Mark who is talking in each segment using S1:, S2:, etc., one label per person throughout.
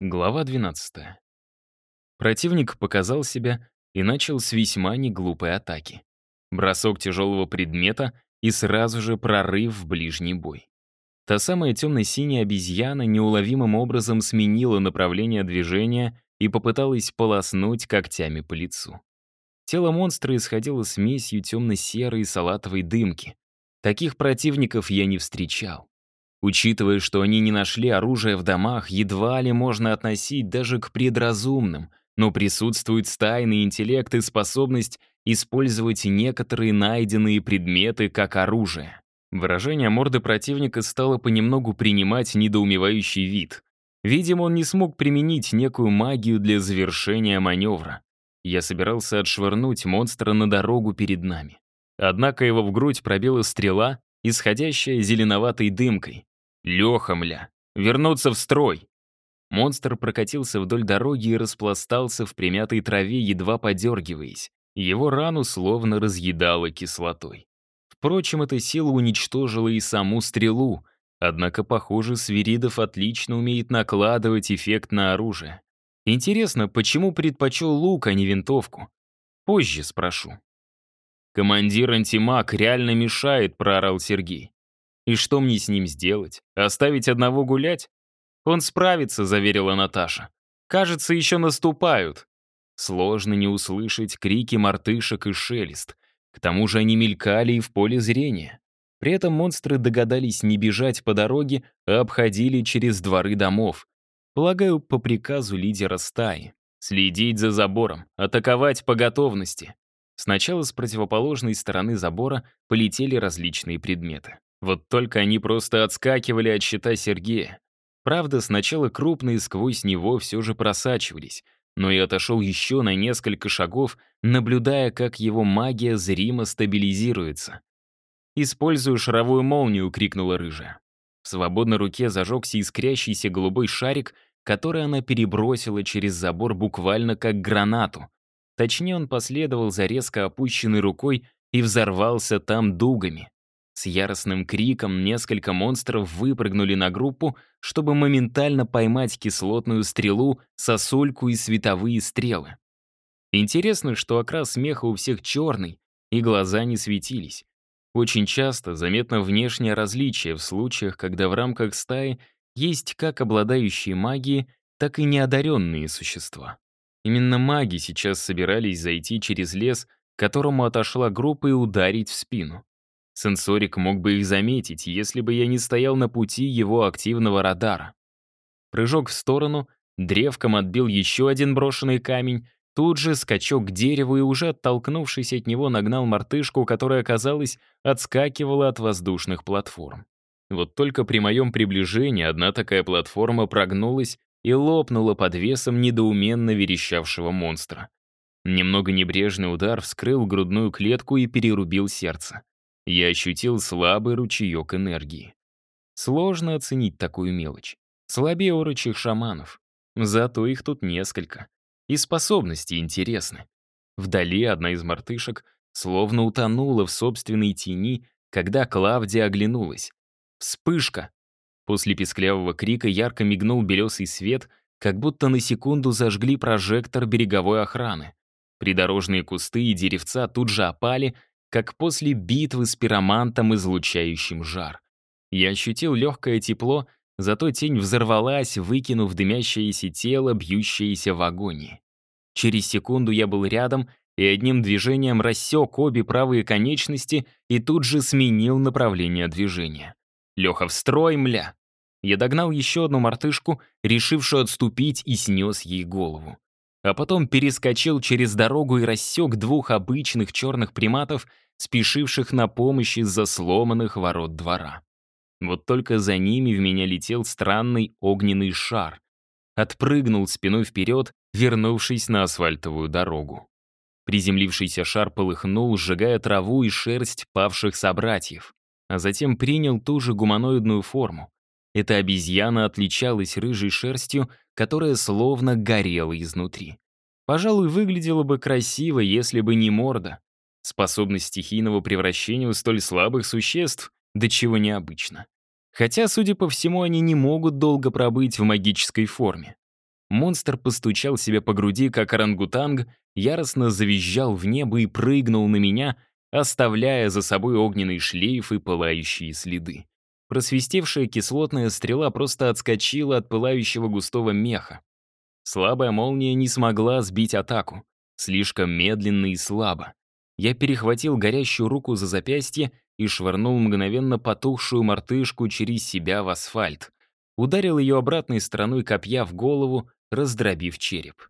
S1: Глава 12. Противник показал себя и начал с весьма неглупой атаки. Бросок тяжелого предмета и сразу же прорыв в ближний бой. Та самая темно-синяя обезьяна неуловимым образом сменила направление движения и попыталась полоснуть когтями по лицу. Тело монстра исходило смесью темно-серой и салатовой дымки. Таких противников я не встречал. Учитывая, что они не нашли оружие в домах, едва ли можно относить даже к предразумным, но присутствует стайный интеллект и способность использовать некоторые найденные предметы как оружие. Выражение морды противника стало понемногу принимать недоумевающий вид. Видимо, он не смог применить некую магию для завершения маневра. Я собирался отшвырнуть монстра на дорогу перед нами. Однако его в грудь пробила стрела, исходящая зеленоватой дымкой. Леха, мля, вернуться в строй. Монстр прокатился вдоль дороги и распластался в примятой траве, едва подергиваясь. Его рану словно разъедало кислотой. Впрочем, эта сила уничтожила и саму стрелу, однако, похоже, Свиридов отлично умеет накладывать эффект на оружие. Интересно, почему предпочел лук, а не винтовку? Позже спрошу. «Командир антимаг реально мешает», — проорал Сергей. И что мне с ним сделать? Оставить одного гулять? Он справится, заверила Наташа. Кажется, еще наступают. Сложно не услышать крики мартышек и шелест. К тому же они мелькали и в поле зрения. При этом монстры догадались не бежать по дороге, а обходили через дворы домов. Полагаю, по приказу лидера стаи. Следить за забором, атаковать по готовности. Сначала с противоположной стороны забора полетели различные предметы. Вот только они просто отскакивали от щита Сергея. Правда, сначала крупные сквозь него все же просачивались, но я отошел еще на несколько шагов, наблюдая, как его магия зримо стабилизируется. «Использую шаровую молнию!» — крикнула рыжая. В свободной руке зажегся искрящийся голубой шарик, который она перебросила через забор буквально как гранату. Точнее, он последовал за резко опущенной рукой и взорвался там дугами. С яростным криком несколько монстров выпрыгнули на группу, чтобы моментально поймать кислотную стрелу, сосульку и световые стрелы. Интересно, что окрас смеха у всех черный, и глаза не светились. Очень часто заметно внешнее различие в случаях, когда в рамках стаи есть как обладающие магией, так и неодаренные существа. Именно маги сейчас собирались зайти через лес, к которому отошла группа и ударить в спину. Сенсорик мог бы их заметить, если бы я не стоял на пути его активного радара. Прыжок в сторону, древком отбил еще один брошенный камень, тут же скачок к дереву и уже оттолкнувшись от него нагнал мартышку, которая, казалось, отскакивала от воздушных платформ. Вот только при моем приближении одна такая платформа прогнулась и лопнула под весом недоуменно верещавшего монстра. Немного небрежный удар вскрыл грудную клетку и перерубил сердце я ощутил слабый ручеек энергии. Сложно оценить такую мелочь. Слабее орочих шаманов. Зато их тут несколько. И способности интересны. Вдали одна из мартышек словно утонула в собственной тени, когда Клавдия оглянулась. Вспышка. После песклявого крика ярко мигнул белесый свет, как будто на секунду зажгли прожектор береговой охраны. Придорожные кусты и деревца тут же опали, как после битвы с пиромантом, излучающим жар. Я ощутил легкое тепло, зато тень взорвалась, выкинув дымящееся тело, бьющееся в агонии. Через секунду я был рядом и одним движением рассек обе правые конечности и тут же сменил направление движения. «Леха, в строй, мля!» Я догнал еще одну мартышку, решившую отступить, и снес ей голову а потом перескочил через дорогу и рассек двух обычных черных приматов, спешивших на помощь из-за сломанных ворот двора. Вот только за ними в меня летел странный огненный шар. Отпрыгнул спиной вперед, вернувшись на асфальтовую дорогу. Приземлившийся шар полыхнул, сжигая траву и шерсть павших собратьев, а затем принял ту же гуманоидную форму. Эта обезьяна отличалась рыжей шерстью, которая словно горела изнутри. Пожалуй, выглядела бы красиво, если бы не морда. Способность стихийного превращения у столь слабых существ до чего необычно. Хотя, судя по всему, они не могут долго пробыть в магической форме. Монстр постучал себя по груди, как орангутанг, яростно завизжал в небо и прыгнул на меня, оставляя за собой огненный шлейф и пылающие следы. Просвистевшая кислотная стрела просто отскочила от пылающего густого меха. Слабая молния не смогла сбить атаку. Слишком медленно и слабо. Я перехватил горящую руку за запястье и швырнул мгновенно потухшую мартышку через себя в асфальт. Ударил ее обратной стороной копья в голову, раздробив череп.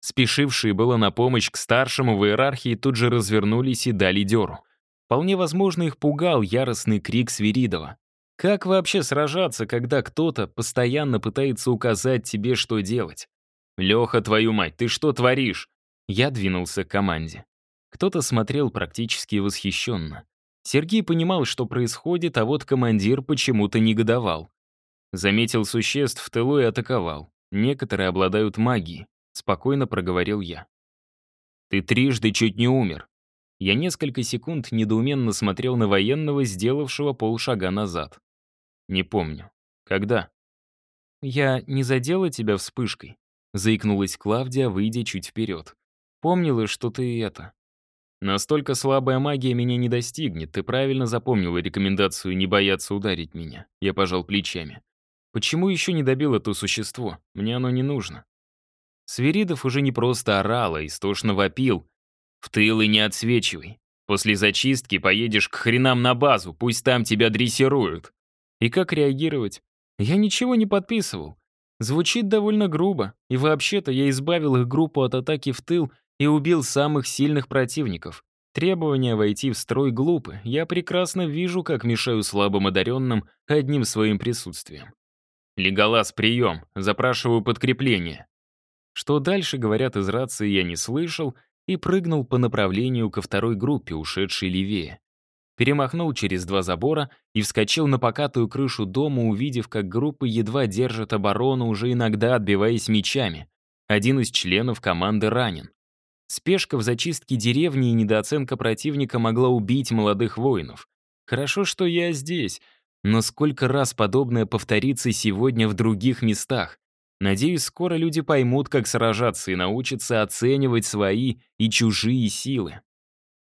S1: Спешившие было на помощь к старшему в иерархии тут же развернулись и дали дёру. Вполне возможно, их пугал яростный крик Свиридова. Как вообще сражаться, когда кто-то постоянно пытается указать тебе, что делать? «Леха, твою мать, ты что творишь?» Я двинулся к команде. Кто-то смотрел практически восхищенно. Сергей понимал, что происходит, а вот командир почему-то негодовал. Заметил существ в тылу и атаковал. Некоторые обладают магией. Спокойно проговорил я. «Ты трижды чуть не умер». Я несколько секунд недоуменно смотрел на военного, сделавшего полшага назад. «Не помню. Когда?» «Я не задела тебя вспышкой?» Заикнулась Клавдия, выйдя чуть вперед. «Помнила, что ты это...» «Настолько слабая магия меня не достигнет. Ты правильно запомнила рекомендацию не бояться ударить меня». Я пожал плечами. «Почему еще не добил это существо? Мне оно не нужно». Свиридов уже не просто орал, а истошно вопил. «В тыл и не отсвечивай. После зачистки поедешь к хренам на базу, пусть там тебя дрессируют». И как реагировать? Я ничего не подписывал. Звучит довольно грубо, и вообще-то я избавил их группу от атаки в тыл и убил самых сильных противников. Требования войти в строй глупы. Я прекрасно вижу, как мешаю слабым одаренным одним своим присутствием. «Леголас, прием! Запрашиваю подкрепление!» Что дальше, говорят из рации, я не слышал и прыгнул по направлению ко второй группе, ушедшей левее. Перемахнул через два забора и вскочил на покатую крышу дома, увидев, как группа едва держит оборону, уже иногда отбиваясь мечами. Один из членов команды ранен. Спешка в зачистке деревни и недооценка противника могла убить молодых воинов. Хорошо, что я здесь, но сколько раз подобное повторится сегодня в других местах? Надеюсь, скоро люди поймут, как сражаться и научатся оценивать свои и чужие силы.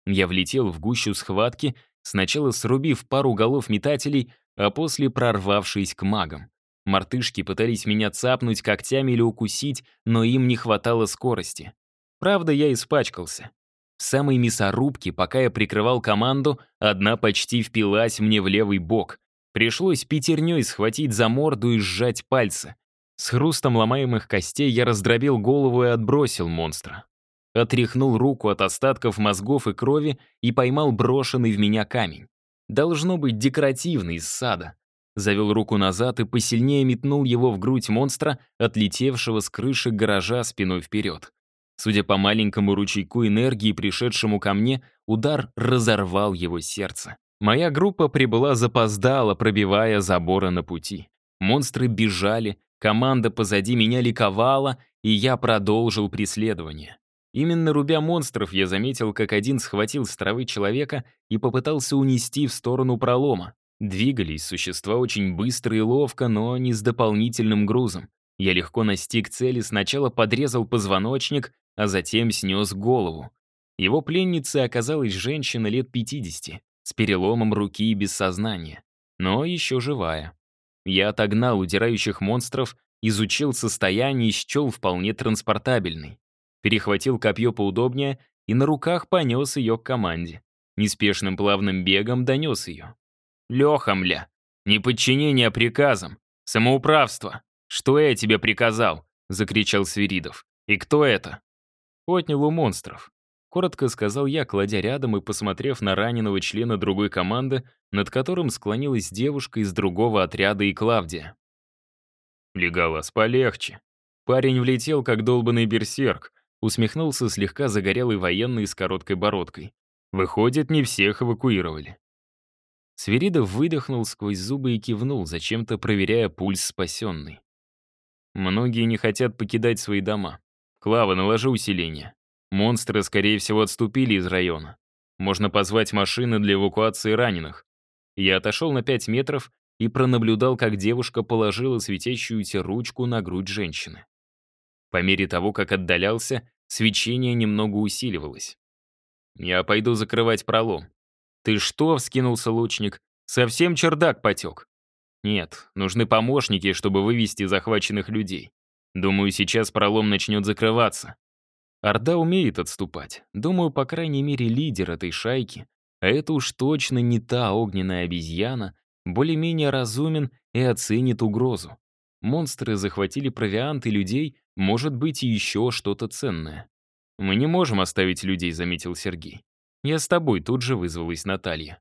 S1: Я влетел в гущу схватки, сначала срубив пару голов метателей, а после прорвавшись к магам. Мартышки пытались меня цапнуть когтями или укусить, но им не хватало скорости. Правда, я испачкался. В самой мясорубке, пока я прикрывал команду, одна почти впилась мне в левый бок. Пришлось пятерней схватить за морду и сжать пальцы. С хрустом ломаемых костей я раздробил голову и отбросил монстра. Отряхнул руку от остатков мозгов и крови и поймал брошенный в меня камень. Должно быть декоративный из сада. Завел руку назад и посильнее метнул его в грудь монстра, отлетевшего с крыши гаража спиной вперед. Судя по маленькому ручейку энергии, пришедшему ко мне, удар разорвал его сердце. Моя группа прибыла запоздала, пробивая заборы на пути. Монстры бежали, Команда позади меня ликовала, и я продолжил преследование. Именно рубя монстров я заметил, как один схватил с травы человека и попытался унести в сторону пролома. Двигались существа очень быстро и ловко, но не с дополнительным грузом. Я легко настиг цели, сначала подрезал позвоночник, а затем снес голову. Его пленницей оказалась женщина лет 50, с переломом руки и без сознания, но еще живая. Я отогнал удирающих монстров, изучил состояние и счел вполне транспортабельный. Перехватил копье поудобнее и на руках понес ее к команде. Неспешным плавным бегом донес ее. «Леха, мля, неподчинение приказам, самоуправство. Что я тебе приказал?» — закричал Свиридов. «И кто это?» «Отнял у монстров. Коротко сказал я, кладя рядом и посмотрев на раненого члена другой команды, над которым склонилась девушка из другого отряда и Клавдия. «Легалас, полегче». Парень влетел, как долбанный берсерк, усмехнулся слегка загорелый военный с короткой бородкой. Выходит, не всех эвакуировали. Свиридов выдохнул сквозь зубы и кивнул, зачем-то проверяя пульс спасенный. Многие не хотят покидать свои дома. Клава, наложи усиление. Монстры, скорее всего, отступили из района. Можно позвать машины для эвакуации раненых. Я отошел на 5 метров и пронаблюдал, как девушка положила светящуюся ручку на грудь женщины. По мере того, как отдалялся, свечение немного усиливалось. «Я пойду закрывать пролом». «Ты что?» — вскинулся лучник. «Совсем чердак потек». «Нет, нужны помощники, чтобы вывести захваченных людей. Думаю, сейчас пролом начнет закрываться». Орда умеет отступать. Думаю, по крайней мере, лидер этой шайки, а это уж точно не та огненная обезьяна, более-менее разумен и оценит угрозу. Монстры захватили провиант и людей, может быть, и еще что-то ценное. «Мы не можем оставить людей», — заметил Сергей. «Я с тобой», — тут же вызвалась Наталья.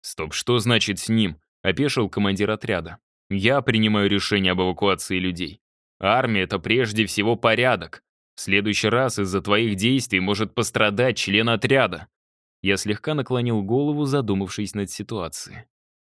S1: «Стоп, что значит с ним?» — опешил командир отряда. «Я принимаю решение об эвакуации людей. Армия — это прежде всего порядок. В следующий раз из-за твоих действий может пострадать член отряда». Я слегка наклонил голову, задумавшись над ситуацией.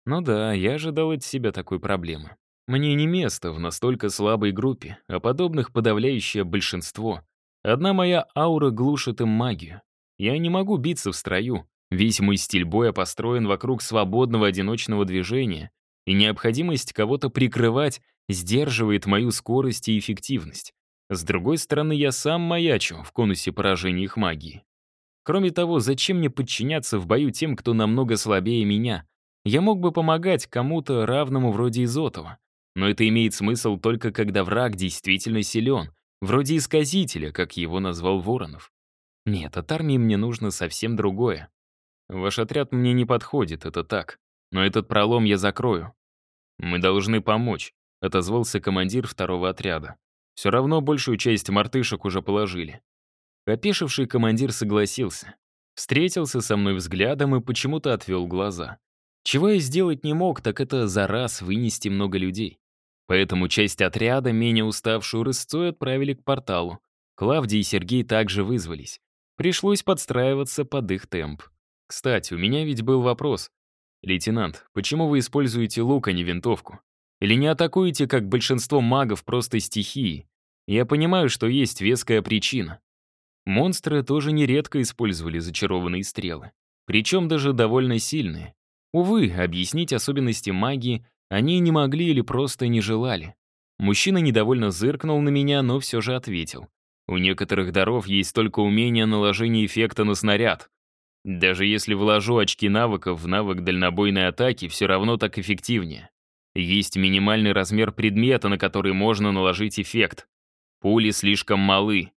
S1: Ну да, я ожидал от себя такой проблемы. Мне не место в настолько слабой группе, а подобных подавляющее большинство. Одна моя аура глушит им магию. Я не могу биться в строю. Весь мой стиль боя построен вокруг свободного одиночного движения, и необходимость кого-то прикрывать сдерживает мою скорость и эффективность. С другой стороны, я сам маячу в конусе поражения их магии. Кроме того, зачем мне подчиняться в бою тем, кто намного слабее меня? Я мог бы помогать кому-то равному вроде Изотова. Но это имеет смысл только когда враг действительно силен, вроде исказителя, как его назвал Воронов. Нет, от армии мне нужно совсем другое. Ваш отряд мне не подходит, это так. Но этот пролом я закрою. Мы должны помочь, отозвался командир второго отряда. Все равно большую часть мартышек уже положили. Опешивший командир согласился. Встретился со мной взглядом и почему-то отвел глаза. Чего я сделать не мог, так это за раз вынести много людей. Поэтому часть отряда, менее уставшую рысцой, отправили к порталу. Клавдий и Сергей также вызвались. Пришлось подстраиваться под их темп. Кстати, у меня ведь был вопрос. «Лейтенант, почему вы используете лук, а не винтовку? Или не атакуете, как большинство магов, просто стихии? Я понимаю, что есть веская причина». Монстры тоже нередко использовали зачарованные стрелы. Причем даже довольно сильные. Увы, объяснить особенности магии они не могли или просто не желали. Мужчина недовольно зыркнул на меня, но все же ответил. У некоторых даров есть только умение наложения эффекта на снаряд. Даже если вложу очки навыков в навык дальнобойной атаки, все равно так эффективнее. Есть минимальный размер предмета, на который можно наложить эффект. Пули слишком малы.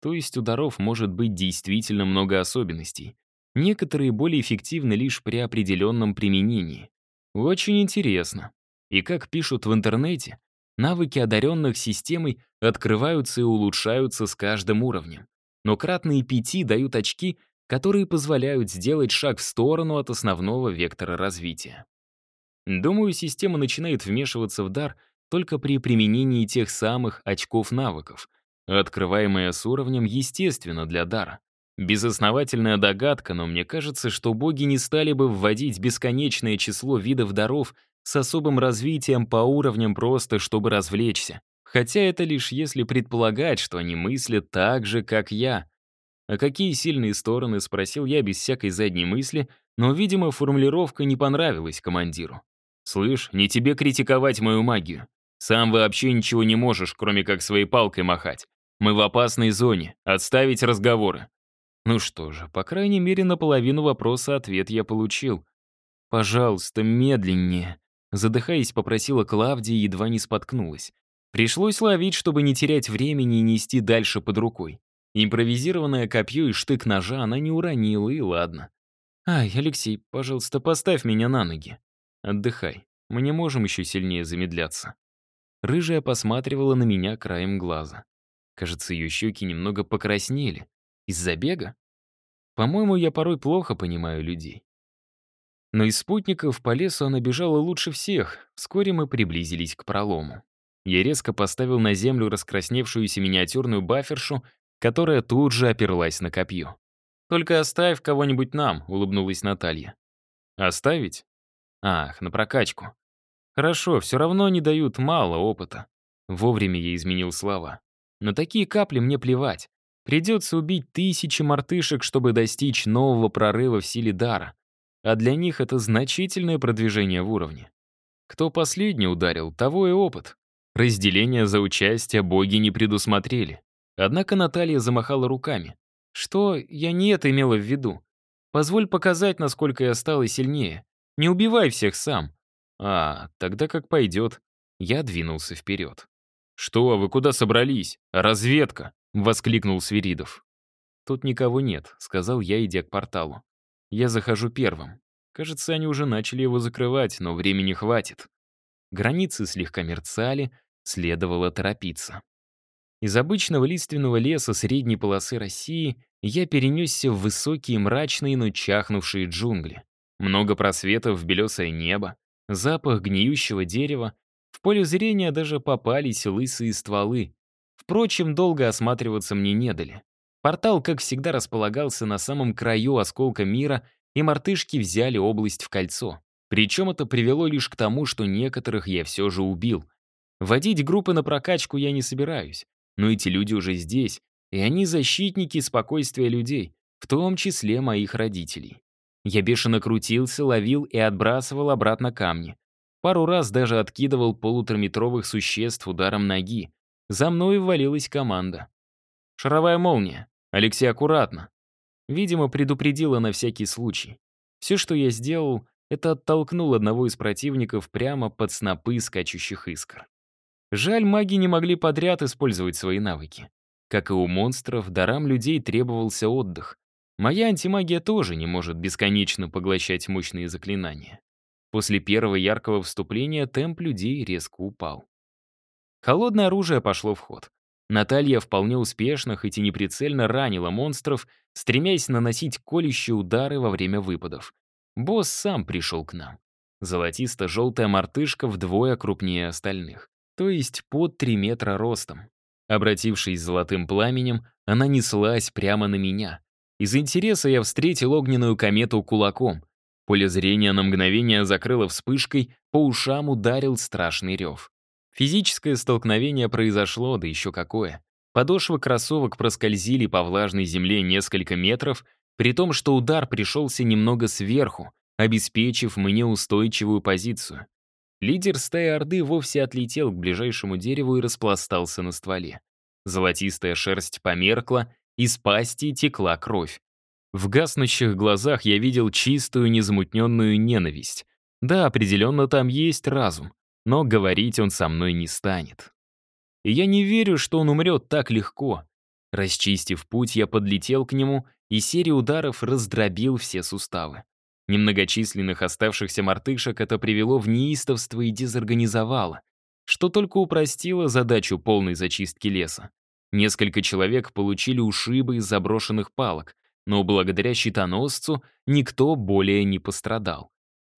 S1: То есть у даров может быть действительно много особенностей. Некоторые более эффективны лишь при определенном применении. Очень интересно. И как пишут в интернете, навыки одаренных системой открываются и улучшаются с каждым уровнем. Но кратные пяти дают очки, которые позволяют сделать шаг в сторону от основного вектора развития. Думаю, система начинает вмешиваться в дар только при применении тех самых очков навыков, открываемые с уровнем естественно для дара. Безосновательная догадка, но мне кажется, что боги не стали бы вводить бесконечное число видов даров с особым развитием по уровням просто, чтобы развлечься. Хотя это лишь если предполагать, что они мыслят так же, как я. А какие сильные стороны, спросил я без всякой задней мысли, но, видимо, формулировка не понравилась командиру. «Слышь, не тебе критиковать мою магию. Сам вообще ничего не можешь, кроме как своей палкой махать. Мы в опасной зоне. Отставить разговоры. Ну что же, по крайней мере, на половину вопроса ответ я получил. «Пожалуйста, медленнее», — задыхаясь, попросила Клавдия и едва не споткнулась. Пришлось ловить, чтобы не терять времени и нести дальше под рукой. Импровизированное копье и штык ножа она не уронила, и ладно. «Ай, Алексей, пожалуйста, поставь меня на ноги. Отдыхай, мы не можем еще сильнее замедляться». Рыжая посматривала на меня краем глаза. Кажется, ее щеки немного покраснели. Из-за бега? По-моему, я порой плохо понимаю людей. Но из спутников по лесу она бежала лучше всех. Вскоре мы приблизились к пролому. Я резко поставил на землю раскрасневшуюся миниатюрную бафершу, которая тут же оперлась на копье. «Только оставь кого-нибудь нам», — улыбнулась Наталья. «Оставить? Ах, на прокачку. Хорошо, все равно они дают мало опыта». Вовремя я изменил слова. На такие капли мне плевать. Придется убить тысячи мартышек, чтобы достичь нового прорыва в силе дара. А для них это значительное продвижение в уровне. Кто последний ударил, того и опыт. Разделение за участие боги не предусмотрели. Однако Наталья замахала руками. «Что? Я не это имела в виду. Позволь показать, насколько я стала сильнее. Не убивай всех сам». «А, тогда как пойдет». Я двинулся вперед. «Что, вы куда собрались? Разведка!» — воскликнул Свиридов. «Тут никого нет», — сказал я, идя к порталу. «Я захожу первым. Кажется, они уже начали его закрывать, но времени хватит». Границы слегка мерцали, следовало торопиться. Из обычного лиственного леса средней полосы России я перенесся в высокие мрачные, но чахнувшие джунгли. Много просветов в белесое небо, запах гниющего дерева. В поле зрения даже попались лысые стволы. Впрочем, долго осматриваться мне не дали. Портал, как всегда, располагался на самом краю осколка мира, и мартышки взяли область в кольцо. Причем это привело лишь к тому, что некоторых я все же убил. Водить группы на прокачку я не собираюсь. Но эти люди уже здесь, и они защитники спокойствия людей, в том числе моих родителей. Я бешено крутился, ловил и отбрасывал обратно камни. Пару раз даже откидывал полутораметровых существ ударом ноги. За мной ввалилась команда. Шаровая молния. Алексей, аккуратно. Видимо, предупредила на всякий случай. Все, что я сделал, это оттолкнул одного из противников прямо под снопы скачущих искр. Жаль, маги не могли подряд использовать свои навыки. Как и у монстров, дарам людей требовался отдых. Моя антимагия тоже не может бесконечно поглощать мощные заклинания. После первого яркого вступления темп людей резко упал. Холодное оружие пошло в ход. Наталья вполне успешно, хоть и неприцельно ранила монстров, стремясь наносить колющие удары во время выпадов. Босс сам пришел к нам. Золотисто-желтая мартышка вдвое крупнее остальных то есть под 3 метра ростом. Обратившись золотым пламенем, она неслась прямо на меня. Из интереса я встретил огненную комету кулаком. Поле зрения на мгновение закрыло вспышкой, по ушам ударил страшный рев. Физическое столкновение произошло, да еще какое. Подошвы кроссовок проскользили по влажной земле несколько метров, при том, что удар пришелся немного сверху, обеспечив мне устойчивую позицию. Лидер стаи Орды вовсе отлетел к ближайшему дереву и распластался на стволе. Золотистая шерсть померкла, из пасти текла кровь. В гаснущих глазах я видел чистую, незамутненную ненависть. Да, определенно там есть разум, но говорить он со мной не станет. И я не верю, что он умрет так легко. Расчистив путь, я подлетел к нему и серией ударов раздробил все суставы. Немногочисленных оставшихся мартышек это привело в неистовство и дезорганизовало, что только упростило задачу полной зачистки леса. Несколько человек получили ушибы из заброшенных палок, но благодаря щитоносцу никто более не пострадал.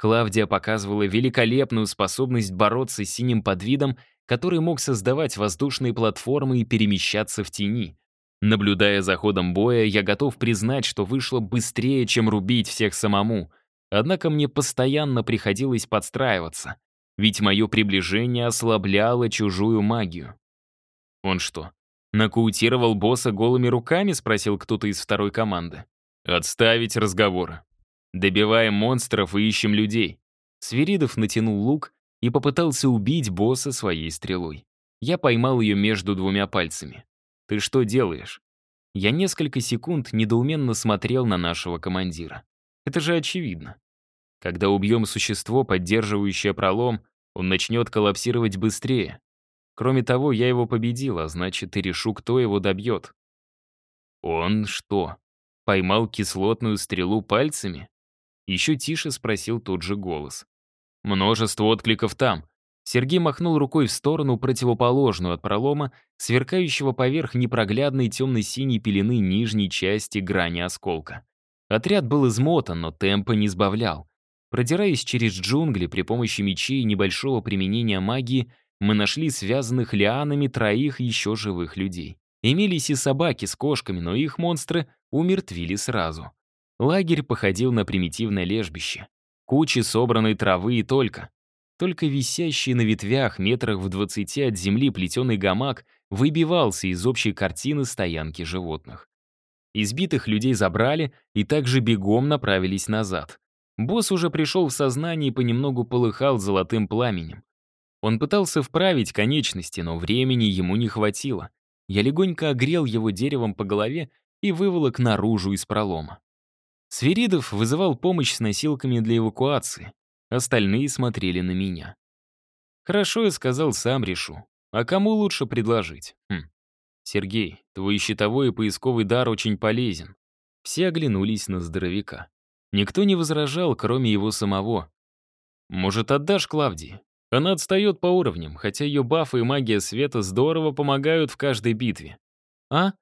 S1: Клавдия показывала великолепную способность бороться с синим подвидом, который мог создавать воздушные платформы и перемещаться в тени. Наблюдая за ходом боя, я готов признать, что вышло быстрее, чем рубить всех самому. Однако мне постоянно приходилось подстраиваться, ведь мое приближение ослабляло чужую магию. Он что, нокаутировал босса голыми руками, спросил кто-то из второй команды. Отставить разговоры. Добиваем монстров и ищем людей. Свиридов натянул лук и попытался убить босса своей стрелой. Я поймал ее между двумя пальцами. «Ты что делаешь?» Я несколько секунд недоуменно смотрел на нашего командира. Это же очевидно. Когда убьем существо, поддерживающее пролом, он начнет коллапсировать быстрее. Кроме того, я его победил, а значит, и решу, кто его добьет. Он что, поймал кислотную стрелу пальцами? Еще тише спросил тот же голос. Множество откликов там. Сергей махнул рукой в сторону, противоположную от пролома, сверкающего поверх непроглядной темно-синей пелены нижней части грани осколка. Отряд был измотан, но темпа не сбавлял. Продираясь через джунгли при помощи мечей и небольшого применения магии, мы нашли связанных лианами троих еще живых людей. Имелись и собаки с кошками, но их монстры умертвили сразу. Лагерь походил на примитивное лежбище. Кучи собранной травы и только. Только висящий на ветвях метрах в двадцати от земли плетеный гамак выбивался из общей картины стоянки животных. Избитых людей забрали и также бегом направились назад. Босс уже пришел в сознание и понемногу полыхал золотым пламенем. Он пытался вправить конечности, но времени ему не хватило. Я легонько огрел его деревом по голове и выволок наружу из пролома. Свиридов вызывал помощь с носилками для эвакуации. Остальные смотрели на меня. «Хорошо, я сказал, сам решу. А кому лучше предложить?» хм. «Сергей, твой щитовой и поисковый дар очень полезен». Все оглянулись на здоровяка. Никто не возражал, кроме его самого. «Может, отдашь Клавдии? Она отстает по уровням, хотя ее бафы и магия света здорово помогают в каждой битве». «А?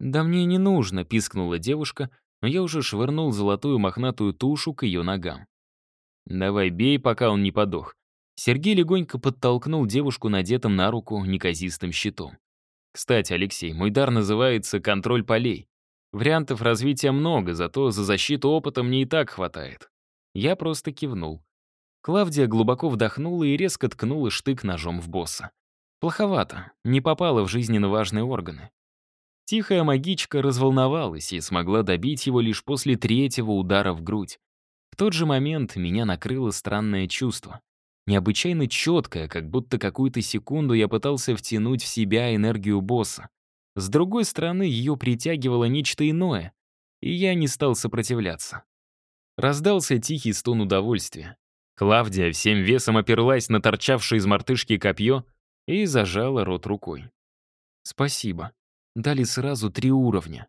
S1: Да мне не нужно», — пискнула девушка, но я уже швырнул золотую мохнатую тушу к ее ногам. «Давай бей, пока он не подох». Сергей легонько подтолкнул девушку надетым на руку неказистым щитом. «Кстати, Алексей, мой дар называется «контроль полей». Вариантов развития много, зато за защиту опыта мне и так хватает». Я просто кивнул. Клавдия глубоко вдохнула и резко ткнула штык ножом в босса. Плоховато, не попала в жизненно важные органы. Тихая магичка разволновалась и смогла добить его лишь после третьего удара в грудь. В тот же момент меня накрыло странное чувство. Необычайно четкое, как будто какую-то секунду я пытался втянуть в себя энергию босса. С другой стороны, ее притягивало нечто иное, и я не стал сопротивляться. Раздался тихий стон удовольствия. Клавдия всем весом оперлась на торчавшее из мартышки копье и зажала рот рукой. «Спасибо», дали сразу три уровня.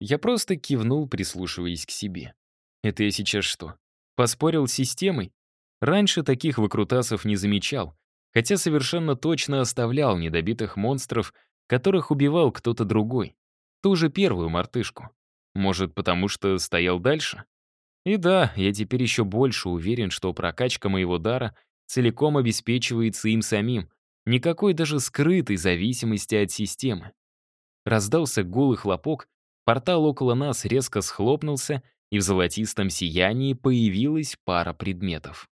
S1: Я просто кивнул, прислушиваясь к себе. Это я сейчас что, поспорил с системой? Раньше таких выкрутасов не замечал, хотя совершенно точно оставлял недобитых монстров, которых убивал кто-то другой. Ту же первую мартышку. Может, потому что стоял дальше? И да, я теперь еще больше уверен, что прокачка моего дара целиком обеспечивается им самим, никакой даже скрытой зависимости от системы. Раздался голый хлопок, портал около нас резко схлопнулся, и в золотистом сиянии появилась пара предметов.